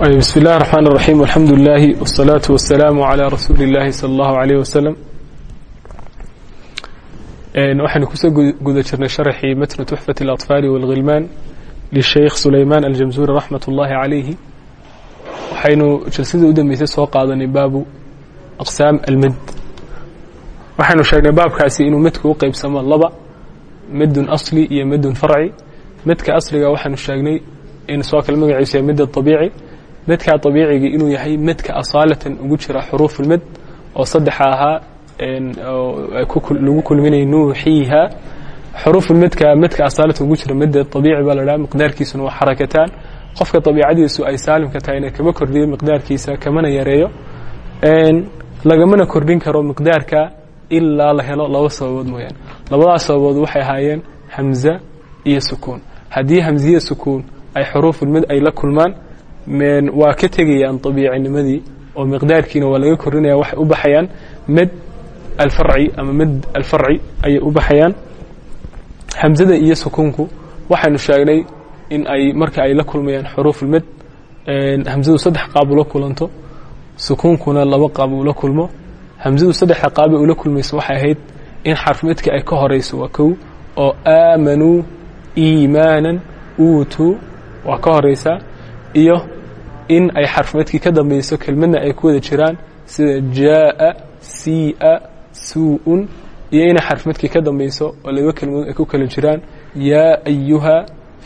بسم الله الرحمن الرحيم والحمد لله والصلاة والسلام على رسول الله صلى الله عليه وسلم waxaynu kusoo guda jirnay sharxii matn تuxfaة الأطفاal والغilman للsheikh sulayman aljamزuri raxmat الlahi عalayhi waxaynu jalsadii u dambeysay soo qaadanay baabu aqsaam almad waxaynu sheegnay baabkaasi inuu medku u qeybsamo laba medun asli iyo medun farci medka asliga waxaanu sheegnay in soo kale magaciisu yahay mid abiici medka abiiciga inuu yahay medka asaalatan ugu jira xuruufulmed oo saddexa ahaa lagu kulminaya nuuxiiha. Xuruufulmedka medka asaalatan ugu jira meda abiici baa la dhaha miqdaarkiisuna waa xarakataan. Qofka abiicadiisu ay saalimka tahay ina kama kordhiyo miqdaarkiisa kamana yareeyo. Lagamana kordhin karo miqdaarka ilaa la helo laba sababood mooyaane. Labadaas sababood waxay ahaayeen hamza iyo sukuun. Haddii hamziya sukuun ay xuruufulmed ay la kulmaan waa ka tegayaan abiicinimadii oo miqdaarkiina waa laga kordhinaya waxay u baxayaan. Alfarci ama med alfarci ayay u hamzada iyo sukuunku waxaynu sheegnay in ay marka ay la kulmayaan xuruufulmed hamzadu saddex qaab ula kulanto. Sukuunkuna laba qaab ula kulmo. Hamzadu saddexda qaabay ula kulmayso waxay ahayd in xarfmedka ay ka horayso waa kow oo aamanuu iimaanan uutuu waa ka horaysaa iyo in ay xarfmedkii ka dambayso kelmadna ay ku wada jiraan sida jaa'a sii'a suu'un iyo inay xarfmedkii ka dambayso oo laba kelmadood ay ku kala jiraan yaa ayuha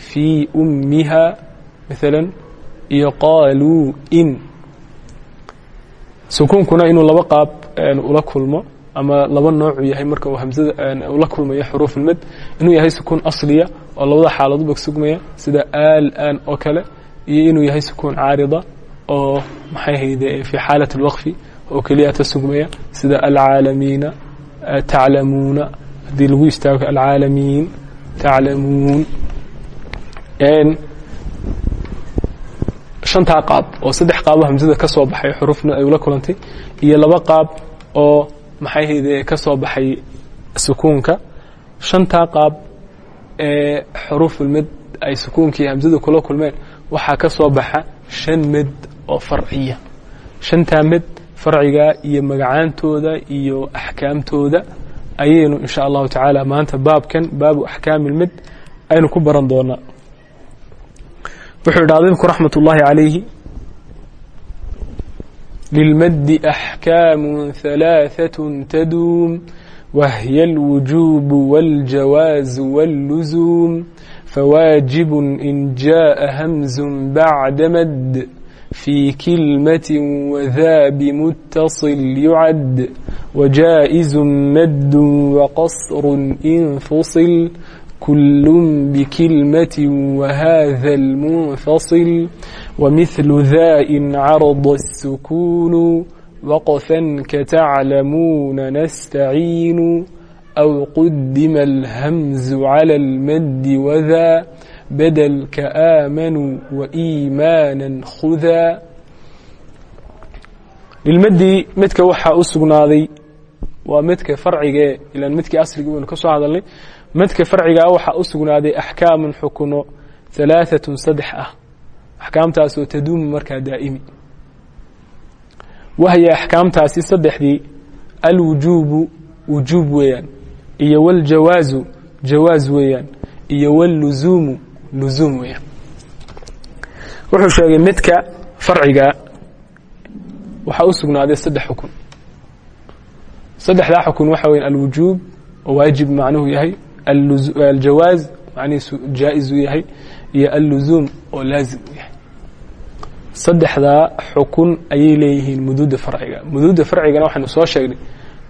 fii ummiha maalan iyo qaaluu in. Sukuunkuna inuu laba qaab ula kulmo ama laba noocu yahay marka uu hamzada ula kulmayo xuruufulmed inuu yahay sukuun asliya oo labada xaaladoodba sugmaya sida aal-aan oo kale iyo inuu yahay sukuun caarida oo maxay hayde fii xaalat alwaqfi oo keliya ta sida alcaalamiina taclamuuna haddii lagu istaago alcaalamiin taclamuun. Shantaa qaab oo saddex qaabo hamzada ka soo baxay xuruufna ay ula kulantay iyo laba qaab oo maxay hayde ka soo baxay sukuunka. Shantaa qaab ee xuruufulmed ay sukuunkii hamzada kula kulmeen waxaa ka soo baxa shan med oo farciya shantaa med farciga iyo magacaantooda iyo axkaamtooda ayaynu insha allahu tacaala maanta baabkan baabu axkaami lmed aynu ku baran doonaa wuxuu yidhi adibku raxmat ullaahi calayhi lilmaddi axkaamu halaaثaة taduum wahya اlwujuub wاljawaaز wاlluzuum فواجب إن جاء همز بعد مد في كلمة وذا بمتصل يعد وجائز مد وقصر إن فصل كل بكلمة وهذا المنفصل ومثل ذا إن عرض السكون وقفا كتعلمون نستعين أو قدم الهمز على المد وذا بدل كآمنوا وإيمانا خذا للمد midka waxaa u sugnaaday waa midka farciga ilan midkii asliga waynu ka soo hadalnay midka farcigaa waxaa u sugnaaday axkaamun xukuno ثalaaثaة saddex ah axkaamtaasoo taduumu markaa daa'imi wahya axkaamtaasi saddexdii alwujuubu wujuub weeyaan iyo wاljawaazu jawaaz weeyaan iyo wاlluzuumu luzuum weeyaan. Wuxuu sheegay midka farciga waxaa u sugnaaday saddex xukun. Saddexdaa xukun waxa weya alwujuub waajib macnuhu yahay. Aljawaaz macnihiisu jaa-iz uu yahay. Iyo alluzuum oo laazim u yahay. Saddexdaa xukun ayay leeyihiin muduuda farciga. Muduuda farcigana waxaynu soo sheegnay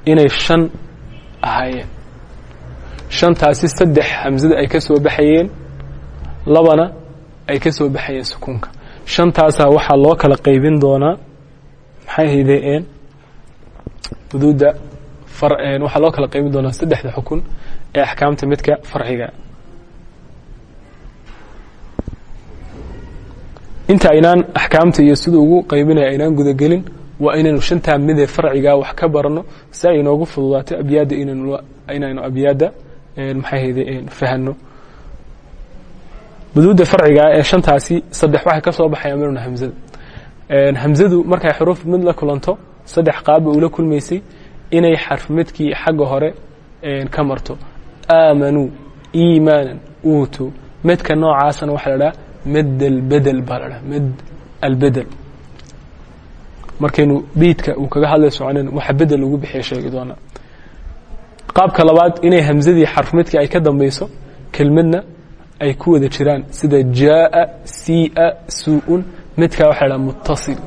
inay shan ahaayeen shantaasi saddex hamzada ay ka soo baxayeen labana ay ka soo baxayeen sukuunka shantaasaa waxaa loo kala qaybin doonaa maxay haydeen muduuda waxaa loo kala qaybin doonaa saddexda xukun ee axkaamta midka farciga. Inta aynaan axkaamta iyo sida ugu qaybinaya aynaan gudagelin waa inaynu shantaa midee farcigaa wax ka barano si ay inoogu fududaato abyaadda inaynu abyaadda maxay hayde fahano muduuda farcigaa ee shantaasi saddex waxay ka soo baxayaan minuna hamzada hamzadu markay xuruuf mid la kulanto saddex qaabba ula kulmaysay inay xarfmidkii xagga hore ka marto. Aamanuu iimaanan uutuu medka noocaasana waxaa la dhaha med albedel baa la dhaha med albedel markaynu beydka uu kaga hadlay soconen bedel lagu bixiya sheegi doonaa qaabka labaad inay hamzadii xarfmidkii ay ka dambayso kelmadna ay ku wada jiraan. Sida jaaa siia suu-un midkaa waxa la dhaha muttasil.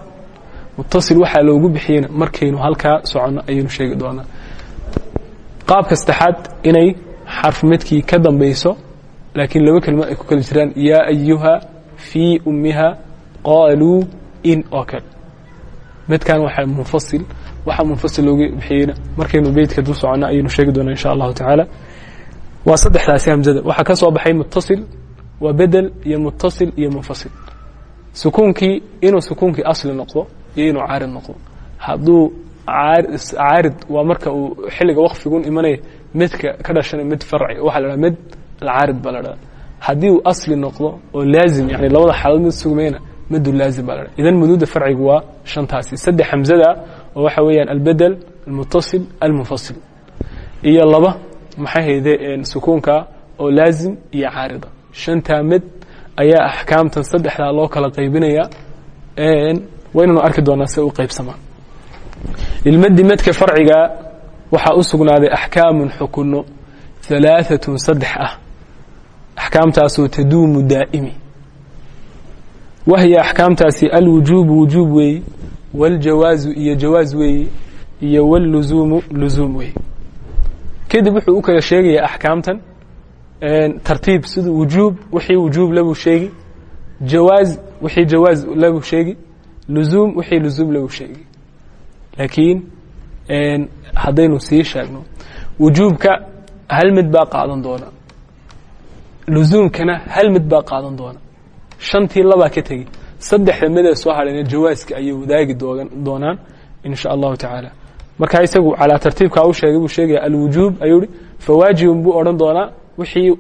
Muttasil waxaa loogu bixiyeyna markaynu halkaa soconno ayaynu sheegi doonaa. Qaabka saddexaad inay xarfmidkii ka dambayso laakiin laba kelmad ay ku kala jiraan. Yaa ayuha fii ummiha qaaluu in oo kale. Midkan waa munfasil waxaa munfasil loogu bixiyeyna markaynu beytka dul soconno ayaynu sheegi doonaa insha allahu tacaala. Waa saddexdaasi hamzada. Waxaa ka soo baxay muttasil waa bedel iyo muttasil iyo munfasil. Sukuunkii inuu sukuunkii asli noqdo iyo inuu caarid noqdo. Hadduu caarid waa marka uu xilliga waqfigun imanaya midka ka dhashana mid farci waxaa la dhaha mid alcaarid baa la dhaha haddii uu asli noqdo oo laazim yani labada xaalood mid sugmayna madu laazim baa la dhaha idan muduuda farcigu waa shantaasi saddex hamzada oo waxa weeyaan albedel almuttasil almunfasil iyo laba maxay hayde sukuunka oo laazim iyo caarida shantaa mid ayaa axkaamtan saddexdaa loo kala qaybinaya waynanu arki doonaa se u qaybsamaan lilmadi medka farciga waxaa u sugnaaday axkaamun xukuno ثalaaثaة saddex ah axkaamtaasoo taduumu daa'imi wahya axkaamtaasi alwujuubu wujuub weeyi wاljawaazu iyo jawaaz weeyi iyo wاluzuumu luzuum weeyi kadib wuxuu u kala sheegayaa axkaamtan tartiib sida wujuub wixii wujuub labuu sheegi jawaaz wixii jawaaz labuu sheegi luzuum wixii luzuum labuu sheegi. Laakiin haddaynu sii sheegno wujuubka hal mid baa qaadan doona luzuumkana hal mid baa qaadan doona shantii labaa ka tegi. Saddexda midee soo hadhayna jawaaska ayay wadaagi doonaan in allahu tacaala. Markaa isagu calaa tartiibkaa u sheegay buu sheegaya alwujuub ayuu hi fawaajibun buu odhan doonaa wixii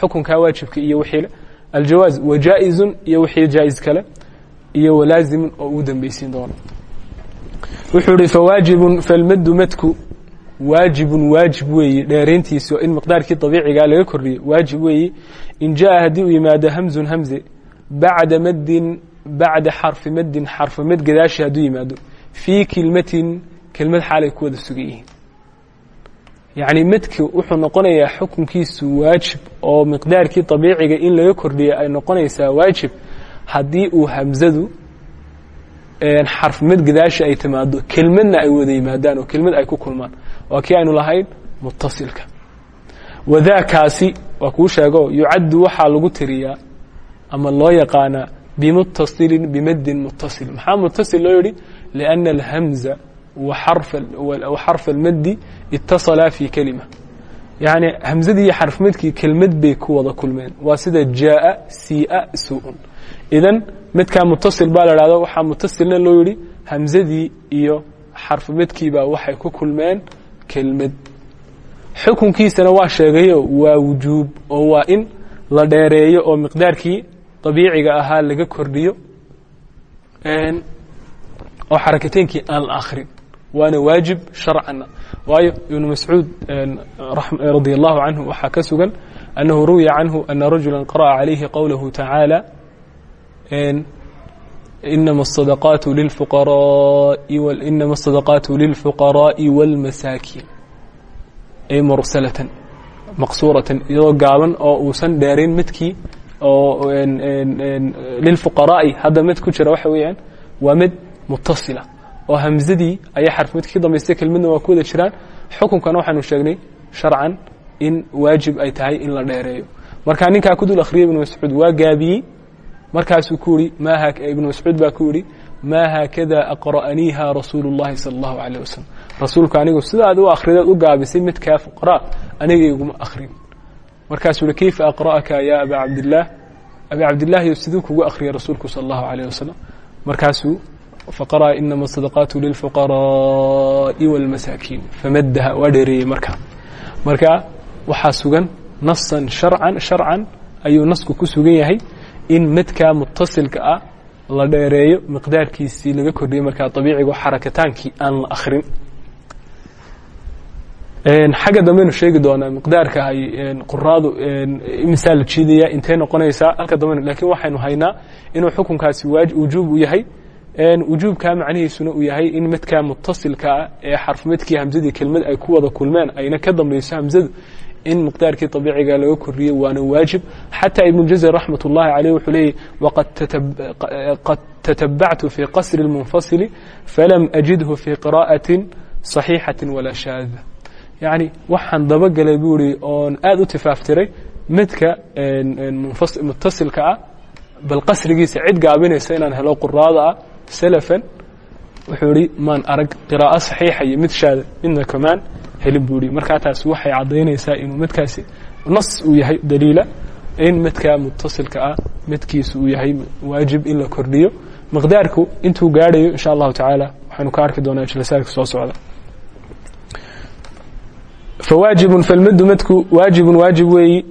xukunkaa waajibka iyo wixiile aljawaaz wajaa-izun iyo wixii jaa-iz kale iyo walaazimun oo ugu dambeysiin doono. Wuxuu ihi fawaajibun falmadu madku waajibun waajib weeyi dheerayntiisi in miqdaarkii dabiicigaa laga kordhiyey waajib weeyi. In jaa haddii uu yimaado hamzun hamze bacda maddin bacda xarfi maddin xarfi mad gadaashi hadduu yimaado fii kilmatin kelmad xaalay ku wada sugan yihiin. Yacni madki wuxuu noqonayaa xukunkiisu waajib oo miqdaarkii dabiiciga in laga kordhiya ay noqonaysaa waajib haddii uu hamzadu xarf mad ay timaado kelmadna ay wada yimaadaan oo kelmad ay ku kulmaan waa kii aynu lahayn mutasilka wadaakaasi waa kuu sheego yucaddu waxaa lagu tiriyaa ama loo yaqaanaa bimutasilin bimaddin mutasil maxaa mutasil loo yihi liأna alhamza waxarfa almaddi itasalaa fi kelima yacni hamzadii iyo xarfmadkii kelmad bay ku wada kulmeen. Waa sida jaaa siia su'un. Idan midkaa mutasil baa la dhahdo waxaa mutasilna loo yihi hamzadii iyo xarfmadkiibaa waxay ku kulmeen kelmad. Xukunkiisana waa sheegayo waa wujuub oo waa in la dheereeyo oo miqdaarkii dabiiciga ahaa laga kordhiyo. Oo xarakateynkii aan la akrin waana waajib sharcana. Waayo ibnu mascuud radi allahu canhu waxaa ka sugan annahu ruwiya canhu ana rajula qara'a calayhi qowlahu tacaala inama الصadaqaatu lilfuqaraai inama الصadaqaatu lilfuqaraa'i wاlmasaakiin ay mursalatan maqsuuratan iyadoo gaaban oo uusan dheerayn midkii oo lilfuqaraa'i hadda mid ku jira waxa weeyaan waa mid mutasila oo hamzadii ayaa xarf midka ka dambaystay kelmadna waa ku wada jiraan xukunkana waxaanu sheegnay sharcan in waajib ay tahay in la dheereeyo markaa ninkaa ku dul akhriyay ibnu mascuud waa gaabiyey markaasuu ku yihi ma ibnu mascuud baa ku yihi maa haakada aqra'aniiha rasuulu اllahi salى اllahu alayh wasalam rasuulku anigu sidaad u akhridaad u gaabisay midkaa fuqraa aniga iguma akrin markaasuu yihi kayfa aqra'aka ya aba cabdillaah abi cabdillahi siduu kugu akhriyay rasuulku salى اllahu alayh wasalam markaasuu faqara'a inama sadaqaatu lilfuqaraa'i wاlmasaakiin famadaha waa dheereeyey markaa marka waxaa sugan nasan sharcan sharcan ayuu nasku ku sugan yahay in midkaa mutasilka ah la dheereeyo miqdaarkiisii laga kordhiyey markaa abiicigo xarakataankii aan la akrin xagga dambeynu sheegi doonaa miqdaarka ay quraadu imisaa la jiidaya intay noqonaysaa? Halka dambe laakiin waxaynu haynaa inuu xukunkaasi wujuub u yahay. Wujuubkaa macnihiisuna uu yahay in midkaa mutasilkaa ee xarfmidkii hamsadii kelmad ay ku wada kulmeen ayna ka dambayso hamsadu in miqdaarkii abiiciga laga kordhiyey waana waajib. Xataa ibnu jazr raxmat ullahi caleyh wuxuu leeyay qad tatabactu fi qasri اlmunfasili falam ajidhu fi qira'ati صaxiixati walaa shaada yacni waxaan dabagelay buu ihi oon aada u tifaaftiray midka mutasilka ah bal qasrigiisa cid gaabinaysa inaan helo quraada ah salafan. Wuxuu ihi maan arag qiraa'o saxiixa iyo mid shaada midna kamaan helin buu ihi markaa taas waxay caddaynaysaa inuu midkaasi nas uu yahay daliila in midka mutasilka ah midkiisu uu yahay waajib in la kordhiyo. Miqdaarku intuu gaadhayo insha allahu tacaala waxaynu ka arki doonaa jalasaadka soo socda. Fawaajibu falmadu madku waajibun waajib weeyi.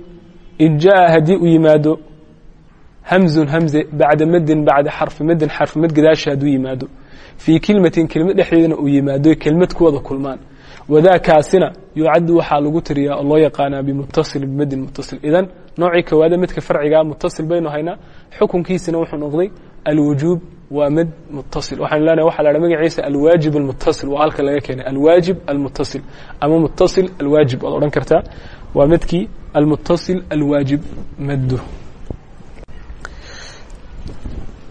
In jaa haddii uu yimaado hamzun hamze bacda madin bacda xarfi madin xarfi mad gadaasha hadduu yimaado. Fii kelmatin kelmad dhexdeedana uu yimaado kelmad ku kulmaan wadaakaasina yucaddu waxaa lagu tiriyaa oo loo yaqaanaa bimutasil bimadin mutasil. Idan noocii kowaada midka farcigaa mutasil baynu haynaa xukunkiisina wuxuu noqday alwujuub waa mid mutasil. Waxaan leenahay waxa la dhaha magaciisa alwaajib almutasil. Waa halka laga keenay alwaajib almutasil. Ama mutasil alwaajib waad odhan kartaa. Waa midkii almutasil alwaajib maddu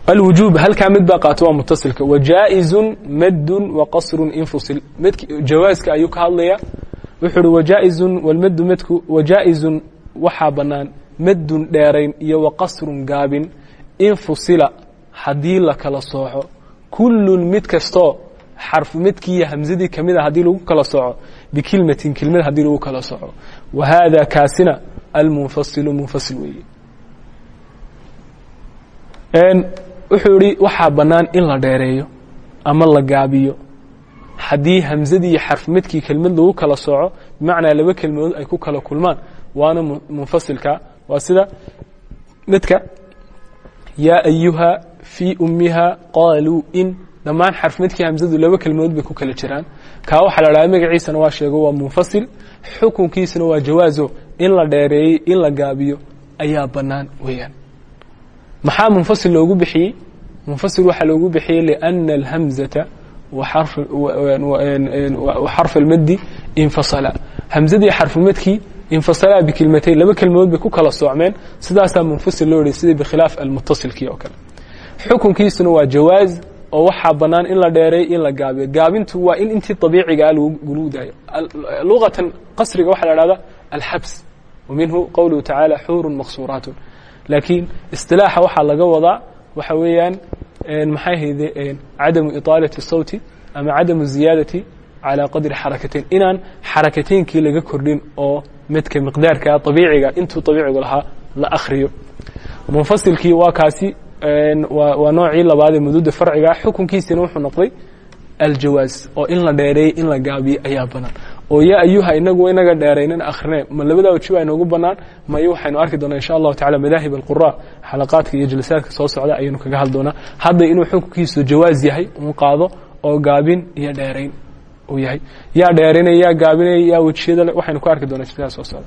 alwujuub halkaa mid baa qaato waa mutasilka wajaaizun maddun waqasrun infusil midki jawaaska ayuu ka hadlaya wuxuu uhi wajaaizun walmaddu madku wajaaizun waxaa bannaan maddun dheerayn iyo waqasrun gaabin infusila haddii la kala sooco kullun mid kastoo xarfu midkiiyo hamsadii ka mid a haddii lagu kala sooco bikilmatin kelmad haddii lagu kala sooco wa haada kaasina almunfasilu munfasil weeye wuxuu ihi waxaa bannaan in la dheereeyo ama la gaabiyo. Haddii hamsadii iyo xarfu midkii kelmad lagu kala sooco bimacnaa laba kelmadood ay ku kala kulmaan. Waana munfasilka. Waa sida midka yaa ayuha fii ummiha qaaluu in. Dhammaan xarfmidkii hamsadu laba kelmadood bay ku kala jiraan. Kaa waxaa la dhaha magaciisana waa sheego waa munfasil. Xukunkiisana waa jawaazo. In la dheereeyey in la gaabiyo ayaa bannaan weeyaan maxaa munfasil loogu bixiyey? Munfasil waxaa loogu bixiyey liأna alhamzata waxarf almaddi infasala. Hamsadii xarfumadkii infasalaa bikilmatayn laba kelmadood bay ku kala soocmeen. Sidaasaa munfasil loo yihi sidii bikhilaaf almutasilkii oo kale. Xukunkiisuna waa jawaaz oo waxaa bannaan in la dheereey in la gaabiyo. Gaabintu waa in intii abiicigaa lagu daayo luqatan qasriga waxaa la hahda alxabs. Wa minhu qowluhu tacaala xuurun maqsuuraatun laakiin isilaaxa waxaa laga wadaa waxa weeyaan maxay hayde cadamu iطaalati sawti ama cadamu ziyaadati calى qadri xarakatayn inaan xarakateynkii laga kordhin oo midka miqdaarka abiiciga intuu abiicigu lahaa la akriyo munfasilkii waa kaasi waa noocii labaadee mududa farciga. Xukunkiisina wuxuu noqday aljawaaz oo in la dheereeyey in la gaabiyo ayaa banaan oo yaa ayuha inagu inaga dheeraynan akrinee ma labadaa wajiba inoogu banaan mayo waxaynu arki doonaa insha allahu tacala madaahib alqura xalaqaadka iyo jalsaadka soo socda ayaynu kaga hadli doonaa. Hadda inuu xukunkiisu jawaaz yahay un qaado oo gaabin iyo dheerayn uu yahay. Yaa dheeraynaya yaa gaabinaya yaa wejiyada waxaynu ku arki doonaa jalsaadka soo socda.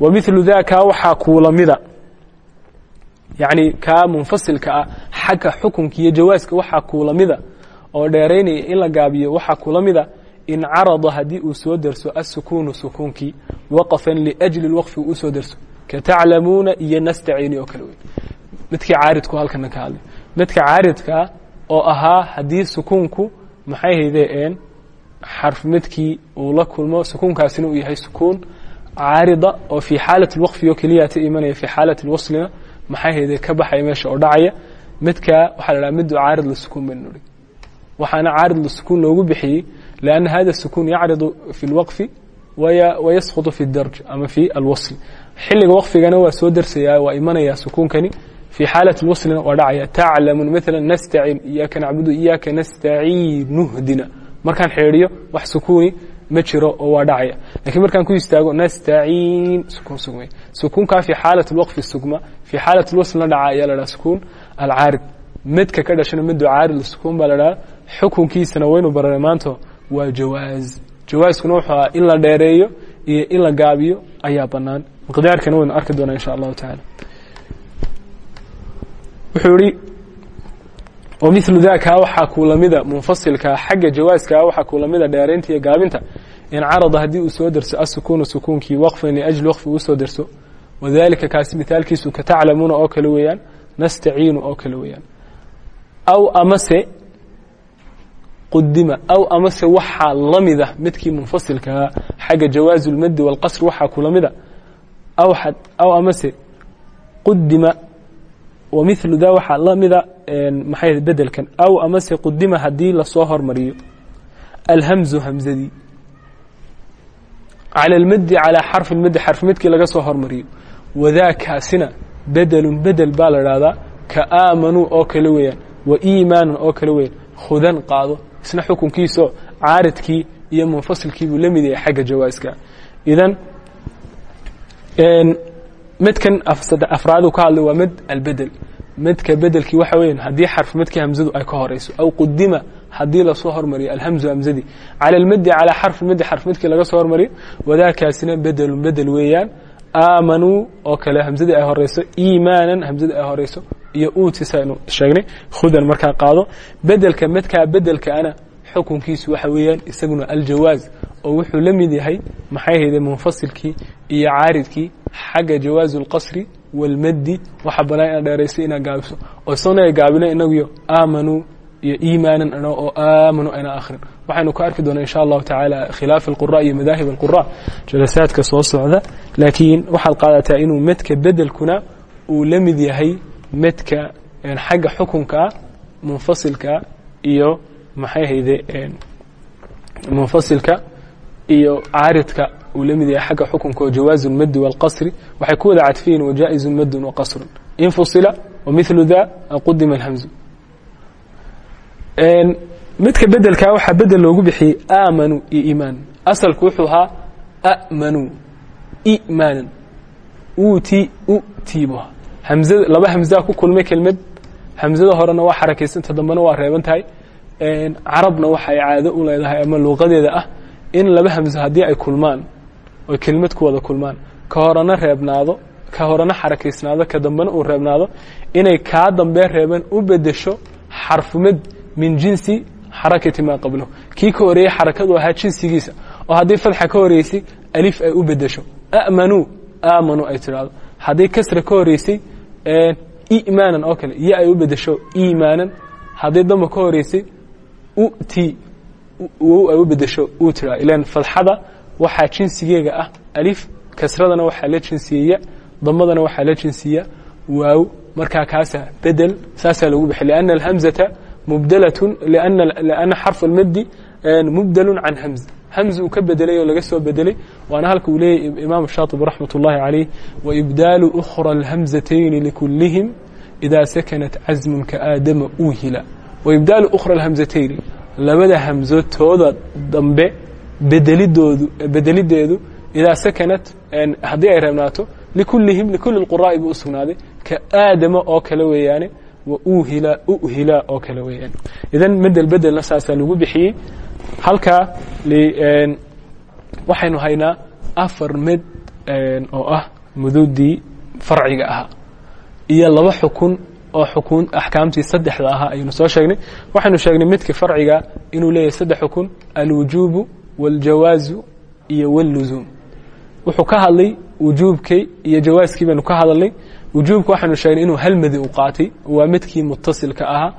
Wa milu daka waxaa kuulamida yacni kaa munfasilka ah xagga xukunka iyo jawaaska waxaa kuulamida oo dheeraynaya in la gaabiyo waxaa kula mida incarada haddii uu soo derso asukuunu sukuunkii waqafan liajli waqfi uusoo derso kataclamuuna iyo nastaciini oo kale wey midkii caaridku halkana ka hadlay. Midka caaridkaa oo ahaa haddii sukuunku maxay haydeen xarf midkii uu la kulmo sukuunkaasina uu yahay sukuun caarida oo fii xaalat lwaqfi oo keliyata imanaya fii xaalat lwaslina maxay haydee ka baxaya meesha oo dhacaya? Midkaa waxaa la dhaha midu caarid la sukuun baynu nidhi waxaana caarid la sukuun loogu bixiyey لأن hada السكون yacriض في الوqف وayasqط في الdarج ama في alwصل xiliga wqfigana waa soo dersaya waa imanaya sukuunkani في xaalaة الwaslina waa dhacaya taclamun mثلا nastacin iyaaka nacbudu iyaaka nastaciinuhdina markaan xeedhiyo wax sukuuni ma jiro oo waa dhacaya lakiin markaan ku istaago nastaciin sukuun sugmay sukuunkaa في xaalaة الwqfi sugma في xaalaة الwaslna dhaca ayaa la dhaha sukuun alcaarid midka ka dhashana midu caarid sukuun baa la dhaha xukunkiisana waynu baranay maanto waa jawaaz. Jawaaskuna wuxuu ahaa in la dheereeyo iyo in la gaabiyo ayaa banaan miqdaarkana waynu arki doonaa insha allahu tacaala. Wuxuu yihi wamilu daka waxaa kuu lamida munfasilka xagga jawaaska waxaa kuu lamida dheeraynta iyo gaabinta. In carada haddii uu soo derso asukunu sukuunkii waqfan liajli waqfi uu soo derso wadalika kaasi mithaalkiisu ka taclamuuna oo kale weeyaan nastaciinu oo kale weeyaan. Aw amase qudima aw amase waxaa lamida midkii munfasilkaa xagga jawaazi اlmadi wاlqasri waxaa ku lamida aw amase qudima wamilu da waxaa lamida maxay bedelkan aw amase qudima haddii lasoo hormariyo alhamzu hamzadii calى اlmadi calىa xarfi اlmadi xarfi midkii laga soo hormariyo wadaakaasina bedelun bedel baa la dhahdaa ka aamanuu oo kale weeyaan wa iimaanan oo kale weeyaan khudan qaado isna xukunkiisoo caaridkii iyo munfasilkii buu la mid yahay xagga jawaaska. Idan midkan afraadu ka hadlay waa mid albedel. Midka bedelkii waxa weeyaan haddii xarf midkii hamzadu ay ka horeyso aw qudima haddii la soo hormariyo alhamzu hamzadii cala almadi calaa xarfi madi xarf midkii laga soo hormariyo wadaakaasina bedelun bedel weeyaan. Aamanuu oo kale hamzadii ay horeyso iimaanan hamzadii ay horeyso iyo utisaynu sheegnay khudan markaa qaado. Bedelka midkaa bedelkaana xukunkiisu waxa weeyaan isaguna aljawaaz oo wuxuu la mid yahay maxay hayde munfasilkii iyo caaridkii xagga jawaazu اlqasri wاlmadi waxa banaan inaad dheerayso inaad gaabiso. Oo isagona gaabina inaguyo aamanuu iyo iimaanan ano oo aamanu ayna akhrin. Waxaynu ku arki doonaa insha allahu tacaala khilaaf alqura iyo madaahib alqura jalasaadka soo socda laakiin waxaad qaadataa inuu medka bedelkuna uu la mid yahay medka xagga xukunka munfasilka iyo maxay hayde munfasilka iyo caaridka uu la yahay xagga xukunka oo jawaazu lmadi wاlqasri waxay ku wada cadfiyiin wajaa'izu madun waqasrun infusila wamilu da qudima alhamzu. Midka bedelkaa waxaa bedel loogu bixiyey aamanu iyo iimaan. Asalku wuxuu ahaa amanuu imaanan uti utiibu hamzada laba hamzaa ku kulmay kelmad. Hamzada horena waa xarakaysanta dambena waa reeban tahay carabna waxay caado u leedahay ama luuqadeeda ah in laba hamzo haddii ay kulmaan oy kelmad ku wada kulmaan ka horena reebnaado ka horena xarakaysnaado ka dambena uu reebnaado inay kaa dambee reeban u bedesho xarfumad min jinsi xarakati maa qablahu. Kii ka horeeyey xarakadu ahaa jinsigiisa oo haddii fadxa ka horeysay alif ay u bedesho amanuu aamanu ay tidhaahdo. Haddii kasra ka horeysay imaanan oo kale. Iyo ay u bedesho imaanan hadday damba ka horeysay uti ay u bedesho utra ilan fadxada waxaa jinsigeega ah. Alif kasradana waxaa la jinsiyeeya. Damadana waxaa la jinsiiya waaw markaa kaasa bedel saasaa lagu bixi. Lianna alhamzata mubdalatu lianna xarfu almaddi mubdalun can hamza hamz uu ka bedelay oo laga soo bedelay waana halka uu leeyahy imaam shaatibi raxmat ullahi calayh waibdaalu ukhra alhamzatayni likulihim idaa sakanat casmun kaaadama uuhila waibdaalu ukhra alhamzatayni labada hamzo dambe bedelidoodu bedelideedu idaa sakanat haddii ay reebnaato likulihim likulli lquraa'i buu u ka aadama oo kale weeyaane wauhila uhila oo kale weeyaan idan bedel bedelna saasaa lagu bixiyey. Halkaa waxaynu haynaa afar med oo ah mududii farciga ahaa iyo laba xukun oo xukun axkaamtii saddexda ahaa ayaynu soo sheegnay. Waxaynu sheegnay midka farciga inuu leeyahay saddex xukun alwujuubu waاljawaazu iyo wاlluzuum wuxuu ka hadlay wujuubkii iyo jawaaskii baynu ka hadalnay. Wujuubka waxaanu sheegnay inuu hal u qaatay waa midkii mutasilka ahaa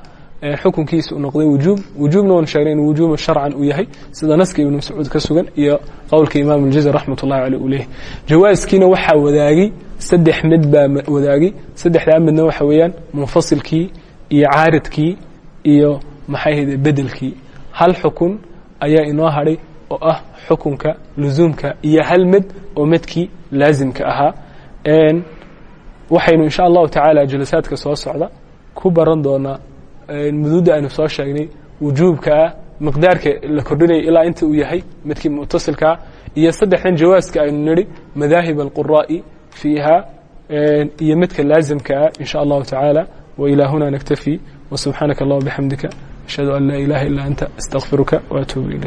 xukunkiisa u noqday wujuub. Wujuubna waanu sheegnay inuu wujuuba sharcan uu yahay sida naska ibnu mascuud ka sugan iyo qowlka imaam اljazr raxmat ullahi caleyh uu leeyahay. Jawaaskiina waxaa wadaagay saddex mid baa wadaagay saddexdaa midna waxa weeyaan munfasilkii iyo caaridkii iyo maxay hayde bedelkii hal xukun ayaa inoo hadhay oo ah xukunka luzuumka iyo hal med oo medkii laazimka ahaa. Waxaynu insha allahu tacaala jalasaadka soo socda ku baran doonaa muduudda aynu soo sheegnay wujuubkaa miqdaarka la kordhinayo ilaa inta uu yahay midkii mutasilkaa iyo saddexdan jawaaska aynu nidhi madaahib alquraa'i fiiha iyo midka laazimkaa ah, in sha allahu tacaala wailahuna naktafi wsubxaanaka allahuma bixamdika ashhadu an laa ilaha illa anta astaqfiruka waatuubu ilayk.